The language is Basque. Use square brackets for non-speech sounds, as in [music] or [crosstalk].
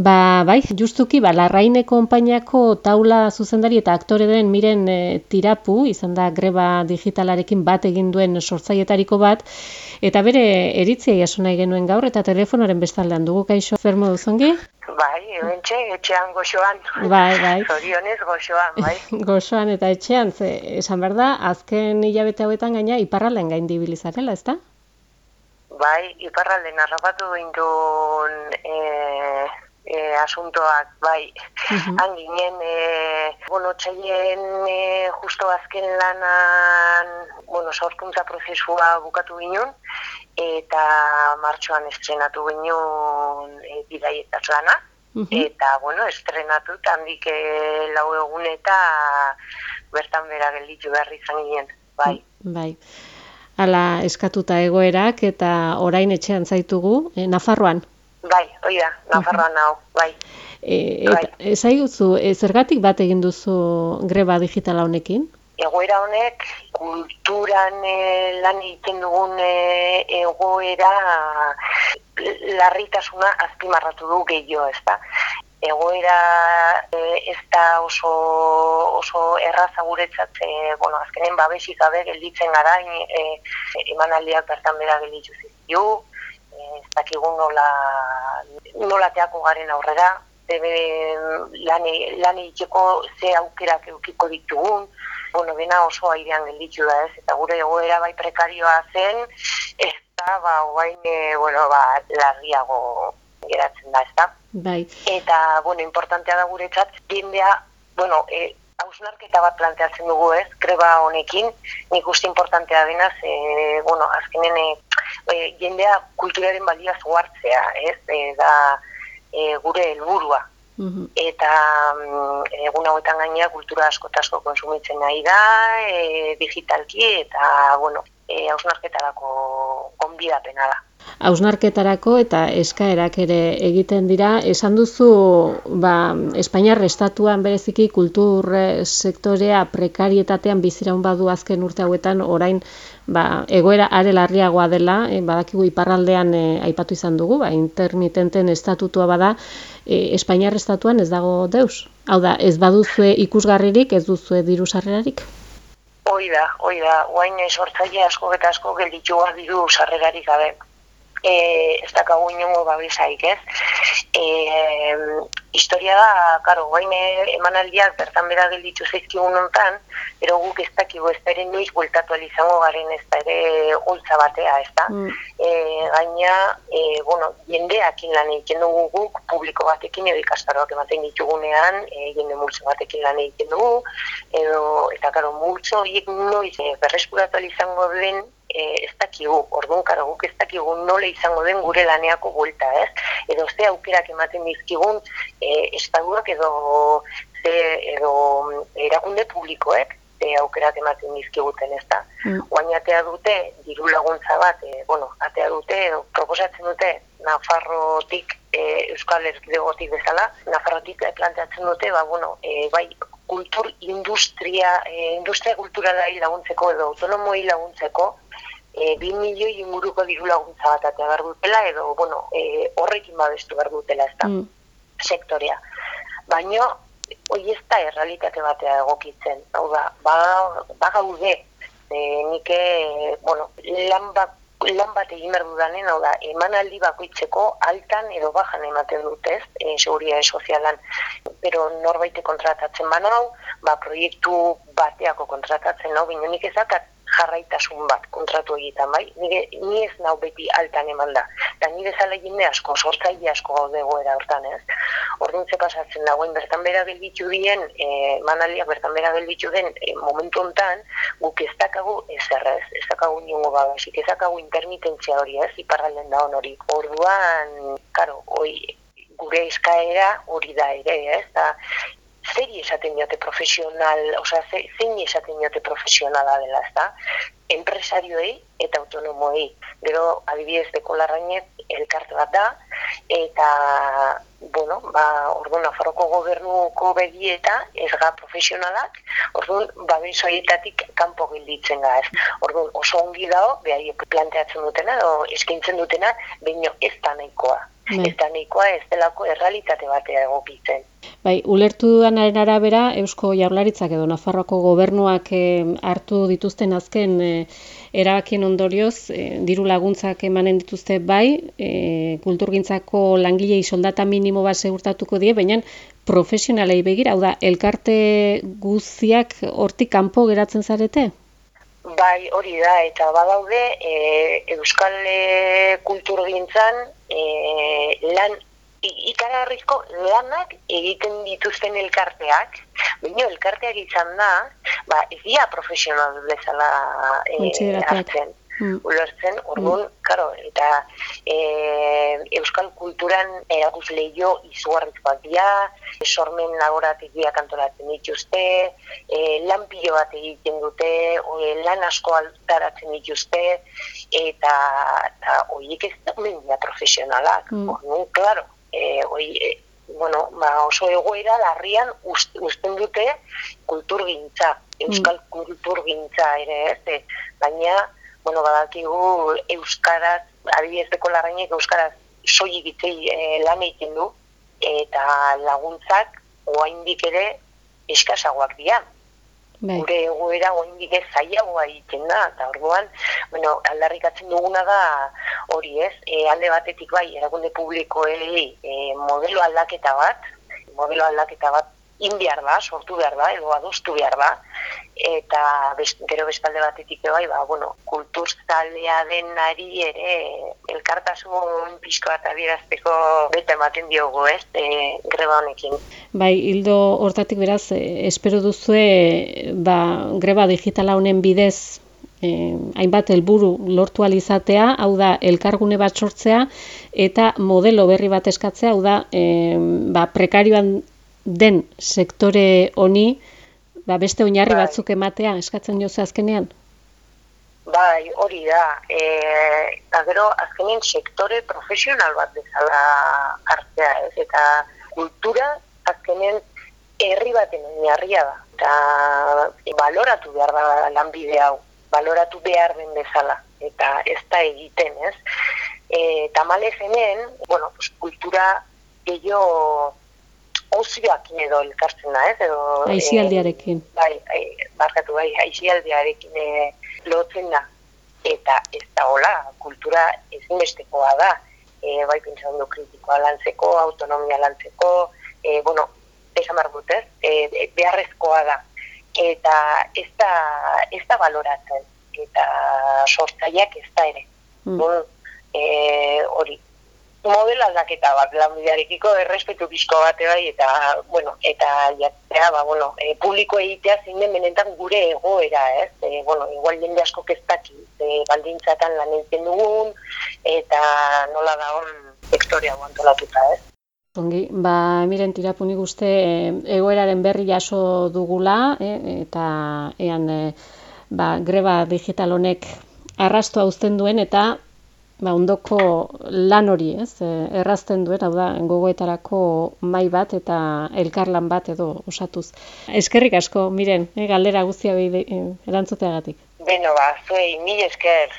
Ba, bai, justuki, ba, Larraine konpainiako taula zuzendari eta aktore den miren e, tirapu, izan da greba digitalarekin bat egin duen sortzaietariko bat, eta bere eritzia jaso nahi genuen gaur, eta telefonoren bestaldean dugu kaixo, zer modu zongi? Bai, ebentxe, etxean goxoan. Bai, bai. Zorionez goxoan, bai. [laughs] goxoan eta etxean, ze, esan behar da, azken hilabete hauetan gaina iparralen gain dibilizarela, ez da? Bai, iparralden arrapatu gindun e, e, asuntoak, bai, han ginen, e, bueno, txaien e, justo azken lanan, bueno, sorkuntza prozesua bukatu ginen, eta martxoan estrenatu ginen e, bidaietat lana, eta, bueno, estrenatu handik lau egun eta bertan bera gelditu behar izan ginen, bai. Bai. Ala eskatuta egoerak eta orain etxean zaitugu, e, Nafarroan. Bai, hoi da, Nafarroan hau, bai. E, eta bai. ezaiguzu, e, zergatik bat egin duzu greba digitala honekin? Egoera honek, kulturan e, lan egiten dugun e, egoera larritasuna azpimarratu du gehiago, ez da? egoera e, ez da oso, oso erraza guretzat, e, bueno, azkenen babesik gabe gelditzen gara, e, emanaldiak bertan bera gelditu zizkiu, e, ez dakigun nola, nola teako garen aurrera, bebe lan, lan egiteko ze aukerak eukiko ditugun, bueno, bena oso airean gelditu da ez, eta gure egoera bai prekarioa zen, ez da, ba, guain, e, bueno, ba, larriago geratzen da, ez da. Bai. Eta, bueno, importantea da guretzat, jendea, bueno, e, hausnarketa bat planteatzen dugu ez, greba honekin, nik uste importantea denaz, e, bueno, azkenen e, jendea kulturaren balia zuartzea, ez, e, da e, gure helburua. Eta mm, egun hauetan gainea kultura asko asko konsumitzen nahi da, e, digitalki, eta, bueno, e, hausnarketarako konbidapena da hausnarketarako eta eskaerak ere egiten dira. Esan duzu, ba, Espainiar estatuan bereziki kultur sektorea prekarietatean biziraun badu azken urte hauetan orain ba, egoera are larriagoa dela, e, badakigu iparraldean e, aipatu izan dugu, ba, intermitenten estatutua bada, e, Espainiar estatuan ez dago deus. Hau da, ez baduzue ikusgarririk, ez duzue diru sarrerarik? Hoi da, hoi da, guain sortzaile asko eta asko gelditu diru sarrerarik gabe e, ez dakagu inongo babesaik, ez? E, historia da, karo, guain emanaldiak bertan bera gelditu zizkigun nontan, ero guk ez dakigu ez da ere noiz bueltatu alizango garen ez da ere holtza batea, ez da? Mm. E, gaina, e, bueno, jendeak lan egiten dugu guk, publiko batekin edo ikastaroak ematen ditugunean, e, jende multzo batekin lan egiten dugu, edo, eta karo, multzo horiek noiz e, berreskuratu alizango den, e, ez dakigu, orduan kara guk ez dakigu nola izango den gure laneako buelta, ez? Edo ze aukerak ematen dizkigun e, estaduak edo ze, edo erakunde publikoek ze aukerak ematen dizkiguten, ez da? Mm. atea dute, diru laguntza bat, e, bueno, atea dute, edo proposatzen dute, Nafarrotik, e, Euskal Erkidegotik bezala, Nafarrotik planteatzen dute, ba, bueno, e, bai, kultur industria, e, industria kulturala laguntzeko edo autonomoi laguntzeko, e, bi milioi inguruko diru laguntza bat atea behar dutela, edo, bueno, e, horrekin babestu behar dutela ez da, mm. sektorea. Baina, hoi ez da errealitate batea egokitzen, hau da, ba, ba gaude, e, nike, bueno, lan bat, lan bat egin behar dudanen, hau da, emanaldi bakoitzeko altan edo bajan ematen dutez, e, seguria sozialan, pero norbaite kontratatzen banau, ba, proiektu bateako kontratatzen nau, bino nik ezakat jarraitasun bat kontratu egiten, bai? Nire, ni ez nau beti altan eman da. Eta nire zala jende asko, sortzaile asko gaude goera hortan, ez? Orduan ze pasatzen dagoen, bertan bera gelditu dien, e, manaliak bertan bera gelditu den e, momentu hontan, guk ez dakagu ez errez, ez dakagu niongo babasik, ez dakagu intermitentzia hori, ez? Iparralden da hori. Orduan, karo, oi, gure eskaera hori da ere, ez? Da, zeri esaten diote profesional, osea, zein esaten diote profesionala dela, ezta? Enpresarioei eta autonomoei. Gero, adibidez, deko larrainet, elkarte bat da, eta, bueno, ba, orduan, afarroko gobernuko begieta, ez ga profesionalak, orduan, ba, benzoietatik kanpo gilditzen ga, ez. Orduan, oso ongi dao, behai planteatzen dutena, o eskintzen dutena, baino ez da nahikoa. Bai. eta nahikoa ez delako errealitate batea egokitzen. Bai, ulertu duanaren arabera, Eusko Jaurlaritzak edo Nafarroako gobernuak hartu dituzten azken e, erabakien ondorioz, diru laguntzak emanen dituzte bai, e, kulturgintzako langilei soldata minimo bat segurtatuko die, baina profesionalei begira, hau da, elkarte guztiak hortik kanpo geratzen zarete? Bai, hori da, eta badaude e, Euskal e, kultur gintzan e, lan ikararrizko lanak egiten dituzten elkarteak, baina elkarteak izan da, ba, ez dia profesional bezala e, hartzen mm. ulertzen, orduan, mm. karo, eta e, euskal kulturan eraguz lehio izugarrizkoak dira, sormen lagoratik biak antolatzen dituzte, e, lan pilo bat egiten dute, o, lan asko altaratzen dituzte, eta, eta oiek ez da mendia profesionalak, mm. orduan, klaro, e, oi, e, bueno, ba, oso egoera larrian usten dute kulturgintza, mm. euskal mm. kulturgintza ere, ez, baina bueno, badakigu euskaraz, adibidezeko larrainek euskaraz soilik itzei e, lan egiten du eta laguntzak oraindik ere eskasagoak dira. Bai. Gure egoera oraindik ez zailagoa egiten da eta orduan, bueno, aldarrikatzen duguna da hori, ez? E, alde batetik bai erakunde publikoei e, modelo aldaketa bat, modelo aldaketa bat indiar da, sortu behar da, edo adostu behar da, eta best, gero bestalde batetik bai, ba, bueno, kultur zalea denari ere elkartasun pixko bat adierazteko bete ematen diogu, ez, e, greba honekin. Bai, hildo hortatik beraz, e, espero duzue, ba, greba digitala honen bidez, eh, hainbat helburu lortu alizatea, hau da elkargune bat sortzea eta modelo berri bat eskatzea, hau da eh, ba, prekarioan den sektore honi ba, beste oinarri bai. batzuk ematea eskatzen jozu azkenean? Bai, hori da. E, gero azkenean sektore profesional bat bezala hartzea, ez? Eta kultura azkenean herri baten oinarria da. Eta baloratu behar da lanbide hau, baloratu behar den bezala. Eta ez da egiten, ez? E, tamales hemen, bueno, pues, kultura gehiago ozioak edo elkartzen da, ez? Edo, aizialdiarekin. E, bai, bai, barkatu bai, aizialdiarekin e, lotzen da. Eta ez da hola, kultura ezinbestekoa da. E, bai, pentsan du kritikoa lantzeko, autonomia lantzeko, e, bueno, esan behar dut, ez? E, beharrezkoa da. Eta ez da, ez da baloratzen. Eta sortzaileak ez da ere. Mm. e, hori, modelo aldaketa bat lanbidearekiko errespetu pixko bate bai eta bueno eta jatzea ba bueno e, publiko egitea zein den benetan gure egoera ez? E, bueno igual jende asko keztaki e, baldintzatan lan egiten dugun eta nola da hon sektorea antolatuta ez? Ongi, ba, miren tirapuni guzte egoeraren berri jaso dugula, e, eta ean, e, ba, greba digital honek arrastoa uzten duen, eta ba, ondoko lan hori, ez, e, errazten duen, hau da, gogoetarako mai bat eta elkarlan bat edo osatuz. Eskerrik asko, miren, e, galdera guztia behi erantzuteagatik. Beno ba, zuei, mil esker.